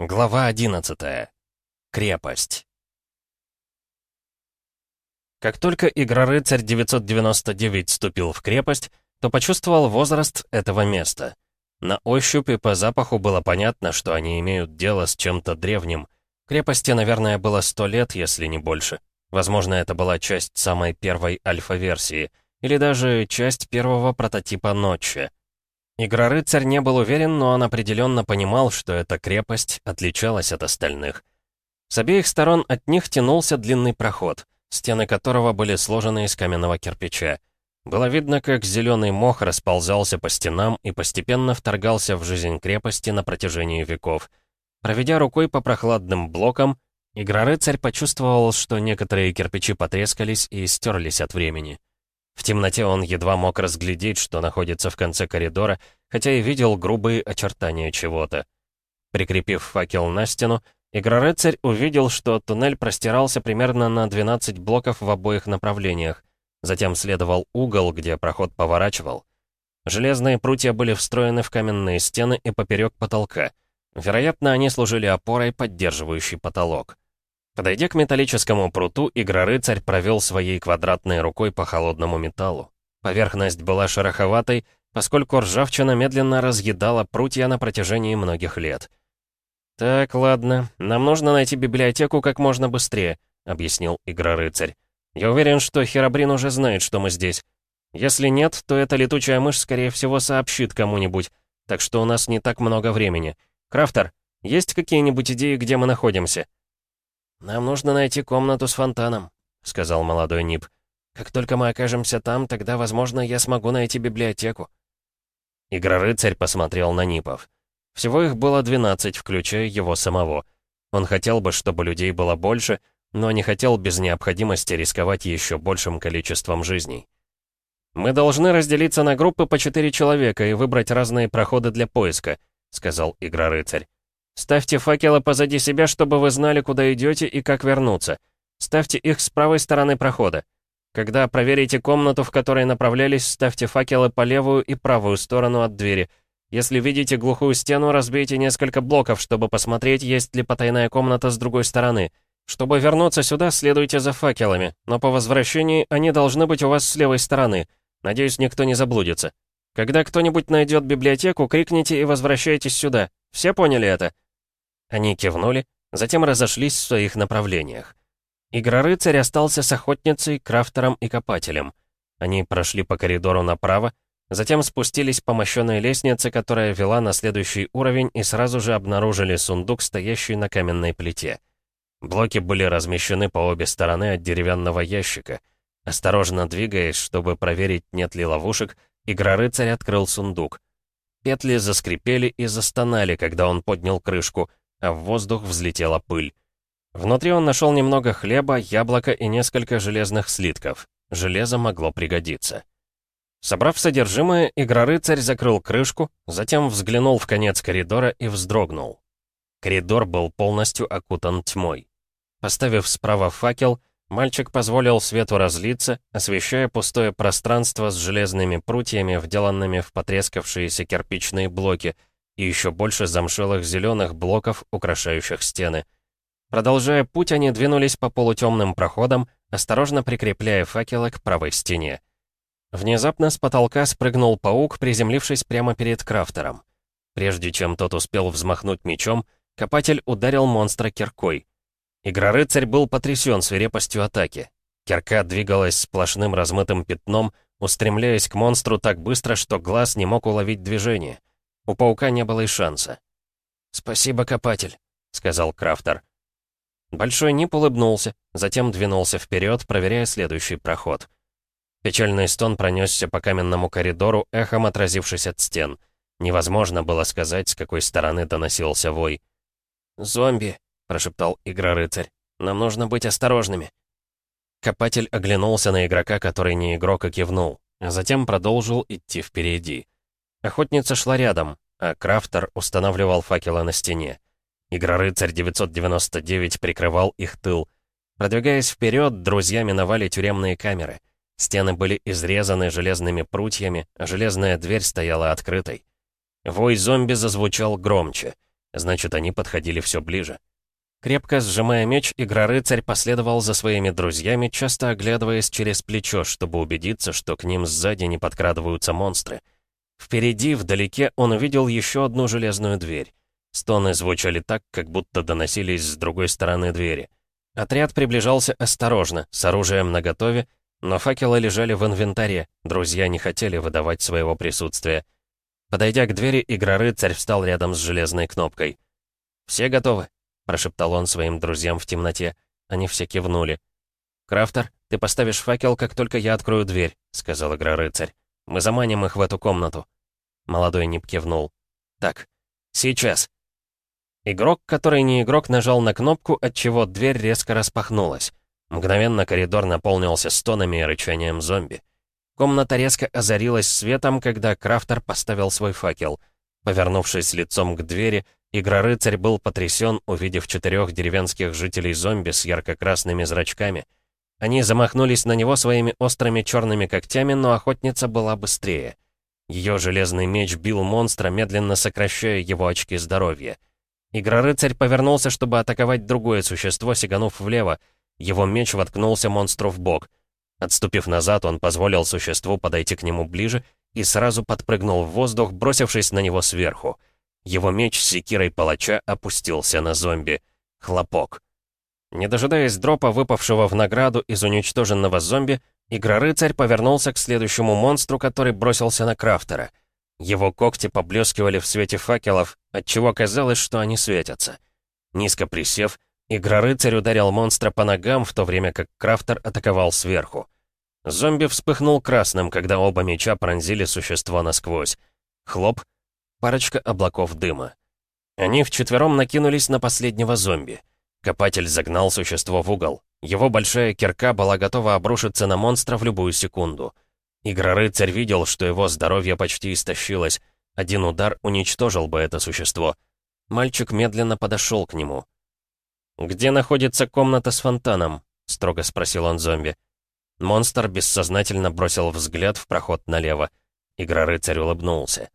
Глава 11. Крепость. Как только Игрорыцарь 999 вступил в крепость, то почувствовал возраст этого места. На ощупь и по запаху было понятно, что они имеют дело с чем-то древним. Крепости, наверное, было сто лет, если не больше. Возможно, это была часть самой первой альфа-версии, или даже часть первого прототипа Ночи — Игрорыцарь не был уверен, но он определенно понимал, что эта крепость отличалась от остальных. С обеих сторон от них тянулся длинный проход, стены которого были сложены из каменного кирпича. Было видно, как зеленый мох расползался по стенам и постепенно вторгался в жизнь крепости на протяжении веков. Проведя рукой по прохладным блокам, Игрорыцарь почувствовал, что некоторые кирпичи потрескались и стерлись от времени. В темноте он едва мог разглядеть, что находится в конце коридора, хотя и видел грубые очертания чего-то. Прикрепив факел на стену, Игрорыцарь увидел, что туннель простирался примерно на 12 блоков в обоих направлениях. Затем следовал угол, где проход поворачивал. Железные прутья были встроены в каменные стены и поперек потолка. Вероятно, они служили опорой, поддерживающей потолок. Подойдя к металлическому пруту, Игрорыцарь провел своей квадратной рукой по холодному металлу. Поверхность была шероховатой, поскольку ржавчина медленно разъедала прутья на протяжении многих лет. «Так, ладно, нам нужно найти библиотеку как можно быстрее», — объяснил Игрорыцарь. «Я уверен, что Херабрин уже знает, что мы здесь. Если нет, то эта летучая мышь, скорее всего, сообщит кому-нибудь, так что у нас не так много времени. Крафтер, есть какие-нибудь идеи, где мы находимся?» «Нам нужно найти комнату с фонтаном», — сказал молодой Нип. «Как только мы окажемся там, тогда, возможно, я смогу найти библиотеку». Игрорыцарь посмотрел на Нипов. Всего их было 12, включая его самого. Он хотел бы, чтобы людей было больше, но не хотел без необходимости рисковать еще большим количеством жизней. «Мы должны разделиться на группы по четыре человека и выбрать разные проходы для поиска», — сказал Игрорыцарь. Ставьте факелы позади себя, чтобы вы знали, куда идете и как вернуться. Ставьте их с правой стороны прохода. Когда проверите комнату, в которой направлялись, ставьте факелы по левую и правую сторону от двери. Если видите глухую стену, разбейте несколько блоков, чтобы посмотреть, есть ли потайная комната с другой стороны. Чтобы вернуться сюда, следуйте за факелами, но по возвращении они должны быть у вас с левой стороны. Надеюсь, никто не заблудится. Когда кто-нибудь найдет библиотеку, крикните и возвращайтесь сюда. Все поняли это? Они кивнули, затем разошлись в своих направлениях. Игрорыцарь остался с охотницей, крафтером и копателем. Они прошли по коридору направо, затем спустились по мощенной лестнице, которая вела на следующий уровень, и сразу же обнаружили сундук, стоящий на каменной плите. Блоки были размещены по обе стороны от деревянного ящика. Осторожно двигаясь, чтобы проверить, нет ли ловушек, Игрорыцарь открыл сундук. Петли заскрипели и застонали, когда он поднял крышку — а в воздух взлетела пыль. Внутри он нашел немного хлеба, яблоко и несколько железных слитков. Железо могло пригодиться. Собрав содержимое, Игрорыцарь закрыл крышку, затем взглянул в конец коридора и вздрогнул. Коридор был полностью окутан тьмой. Поставив справа факел, мальчик позволил свету разлиться, освещая пустое пространство с железными прутьями, вделанными в потрескавшиеся кирпичные блоки — и еще больше замшелых зеленых блоков, украшающих стены. Продолжая путь, они двинулись по полутемным проходам, осторожно прикрепляя факелы к правой стене. Внезапно с потолка спрыгнул паук, приземлившись прямо перед крафтером. Прежде чем тот успел взмахнуть мечом, копатель ударил монстра киркой. Игрорыцарь был потрясен свирепостью атаки. Кирка двигалась сплошным размытым пятном, устремляясь к монстру так быстро, что глаз не мог уловить движение — у паука не было и шанса. «Спасибо, копатель», — сказал Крафтер. Большой Нип улыбнулся, затем двинулся вперед, проверяя следующий проход. Печальный стон пронесся по каменному коридору, эхом отразившись от стен. Невозможно было сказать, с какой стороны доносился вой. «Зомби», — прошептал Игрорыцарь. «Нам нужно быть осторожными». Копатель оглянулся на игрока, который не игрок, и кивнул, а затем продолжил идти впереди. Охотница шла рядом, а Крафтер устанавливал факелы на стене. Игрорыцарь 999 прикрывал их тыл. Продвигаясь вперед, друзья миновали тюремные камеры. Стены были изрезаны железными прутьями, а железная дверь стояла открытой. Вой зомби зазвучал громче. Значит, они подходили все ближе. Крепко сжимая меч, Игрорыцарь последовал за своими друзьями, часто оглядываясь через плечо, чтобы убедиться, что к ним сзади не подкрадываются монстры. Впереди, вдалеке, он увидел еще одну железную дверь. Стоны звучали так, как будто доносились с другой стороны двери. Отряд приближался осторожно, с оружием наготове, но факелы лежали в инвентаре, друзья не хотели выдавать своего присутствия. Подойдя к двери, Игрорыцарь встал рядом с железной кнопкой. «Все готовы?» — прошептал он своим друзьям в темноте. Они все кивнули. «Крафтер, ты поставишь факел, как только я открою дверь», — сказал игрорыцарь. «Мы заманим их в эту комнату». Молодой Нип кивнул. «Так, сейчас». Игрок, который не игрок, нажал на кнопку, отчего дверь резко распахнулась. Мгновенно коридор наполнился стонами и рычанием зомби. Комната резко озарилась светом, когда Крафтер поставил свой факел. Повернувшись лицом к двери, Игрорыцарь был потрясен, увидев четырех деревенских жителей-зомби с ярко-красными зрачками. Они замахнулись на него своими острыми черными когтями, но охотница была быстрее. Ее железный меч бил монстра, медленно сокращая его очки здоровья. Игрорыцарь повернулся, чтобы атаковать другое существо, сиганув влево. Его меч воткнулся монстру в бок. Отступив назад, он позволил существу подойти к нему ближе и сразу подпрыгнул в воздух, бросившись на него сверху. Его меч с секирой палача опустился на зомби. Хлопок. Не дожидаясь дропа, выпавшего в награду из уничтоженного зомби, Игрорыцарь повернулся к следующему монстру, который бросился на Крафтера. Его когти поблескивали в свете факелов, отчего казалось, что они светятся. Низко присев, Игрорыцарь ударил монстра по ногам, в то время как Крафтер атаковал сверху. Зомби вспыхнул красным, когда оба меча пронзили существо насквозь. Хлоп — парочка облаков дыма. Они вчетвером накинулись на последнего зомби. Копатель загнал существо в угол. Его большая кирка была готова обрушиться на монстра в любую секунду. Игрорыцарь видел, что его здоровье почти истощилось. Один удар уничтожил бы это существо. Мальчик медленно подошел к нему. «Где находится комната с фонтаном?» — строго спросил он зомби. Монстр бессознательно бросил взгляд в проход налево. Игрорыцарь улыбнулся.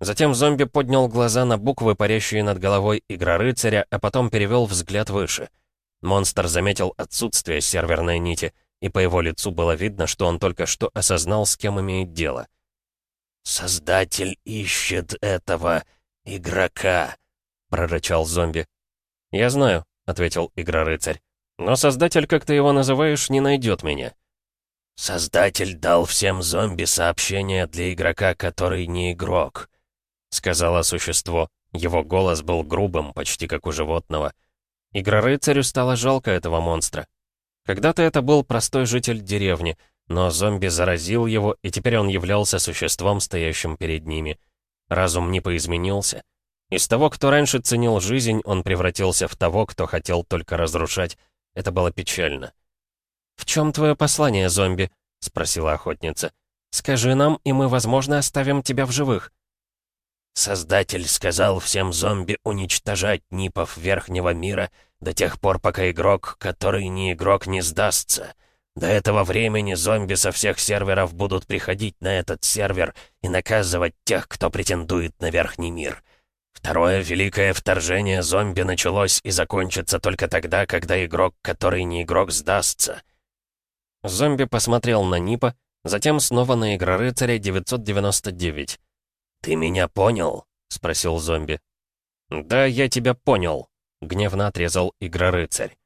Затем зомби поднял глаза на буквы, парящие над головой игрорыцаря, а потом перевел взгляд выше. Монстр заметил отсутствие серверной нити, и по его лицу было видно, что он только что осознал, с кем имеет дело. «Создатель ищет этого игрока», — прорычал зомби. «Я знаю», — ответил игрорыцарь. «Но создатель, как ты его называешь, не найдет меня». «Создатель дал всем зомби сообщение для игрока, который не игрок», — сказала существо. Его голос был грубым, почти как у животного. Игрорыцарю стало жалко этого монстра. Когда-то это был простой житель деревни, но зомби заразил его, и теперь он являлся существом, стоящим перед ними. Разум не поизменился. Из того, кто раньше ценил жизнь, он превратился в того, кто хотел только разрушать. Это было печально. «В чем твое послание, зомби?» — спросила охотница. «Скажи нам, и мы, возможно, оставим тебя в живых». Создатель сказал всем зомби уничтожать нипов Верхнего мира до тех пор, пока игрок, который не игрок, не сдастся. До этого времени зомби со всех серверов будут приходить на этот сервер и наказывать тех, кто претендует на Верхний мир. Второе великое вторжение зомби началось и закончится только тогда, когда игрок, который не игрок, сдастся. Зомби посмотрел на Нипа, затем снова на Игрорыцаря 999. «Ты меня понял?» — спросил зомби. «Да, я тебя понял», — гневно отрезал Игрорыцарь.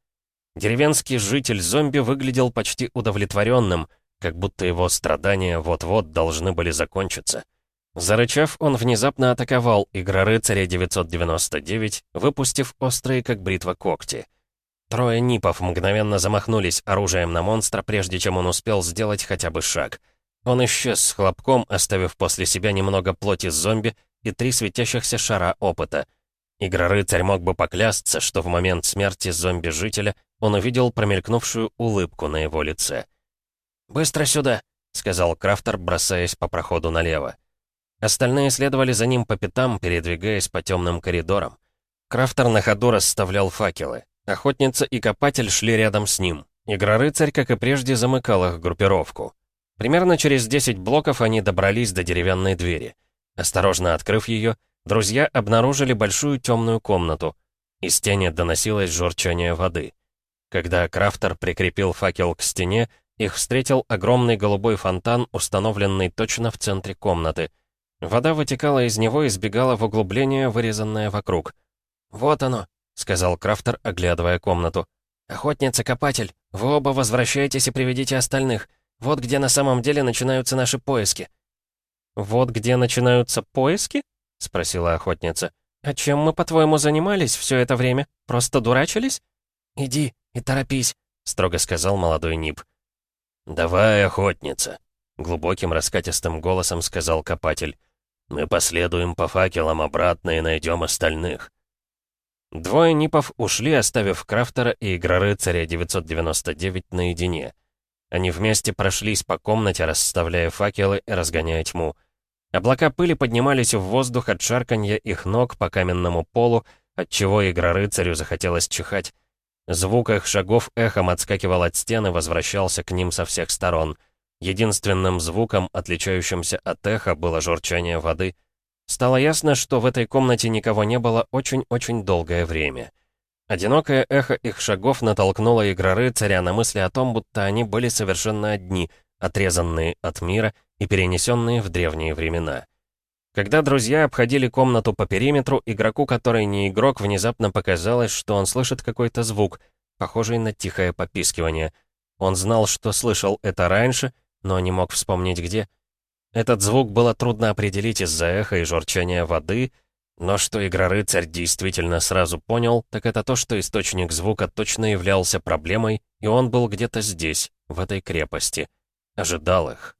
Деревенский житель-зомби выглядел почти удовлетворенным, как будто его страдания вот-вот должны были закончиться. Зарычав, он внезапно атаковал Игрорыцаря 999, выпустив острые, как бритва, когти. Трое нипов мгновенно замахнулись оружием на монстра, прежде чем он успел сделать хотя бы шаг — он исчез с хлопком, оставив после себя немного плоти зомби и три светящихся шара опыта. Игрорыцарь мог бы поклясться, что в момент смерти зомби-жителя он увидел промелькнувшую улыбку на его лице. «Быстро сюда!» — сказал Крафтер, бросаясь по проходу налево. Остальные следовали за ним по пятам, передвигаясь по темным коридорам. Крафтер на ходу расставлял факелы. Охотница и копатель шли рядом с ним. Игрорыцарь, как и прежде, замыкал их группировку. Примерно через 10 блоков они добрались до деревянной двери. Осторожно открыв ее, друзья обнаружили большую темную комнату. Из тени доносилось журчание воды. Когда Крафтер прикрепил факел к стене, их встретил огромный голубой фонтан, установленный точно в центре комнаты. Вода вытекала из него и сбегала в углубление, вырезанное вокруг. «Вот оно», — сказал Крафтер, оглядывая комнату. «Охотница-копатель, вы оба возвращайтесь и приведите остальных. Вот где на самом деле начинаются наши поиски». «Вот где начинаются поиски?» — спросила охотница. «А чем мы, по-твоему, занимались все это время? Просто дурачились?» «Иди и торопись», — строго сказал молодой Нип. «Давай, охотница», — глубоким раскатистым голосом сказал копатель. «Мы последуем по факелам обратно и найдем остальных». Двое Нипов ушли, оставив Крафтера и Игрорыцаря 999 наедине. Они вместе прошлись по комнате, расставляя факелы и разгоняя тьму. Облака пыли поднимались в воздух от шарканья их ног по каменному полу, отчего Игрорыцарю захотелось чихать. Звук их шагов эхом отскакивал от стены, возвращался к ним со всех сторон. Единственным звуком, отличающимся от эха, было журчание воды. Стало ясно, что в этой комнате никого не было очень-очень долгое время. Одинокое эхо их шагов натолкнуло игроры царя на мысли о том, будто они были совершенно одни, отрезанные от мира и перенесенные в древние времена. Когда друзья обходили комнату по периметру, игроку, который не игрок, внезапно показалось, что он слышит какой-то звук, похожий на тихое попискивание. Он знал, что слышал это раньше, но не мог вспомнить где. Этот звук было трудно определить из-за эха и журчания воды, но что Игрорыцарь действительно сразу понял, так это то, что источник звука точно являлся проблемой, и он был где-то здесь, в этой крепости. Ожидал их.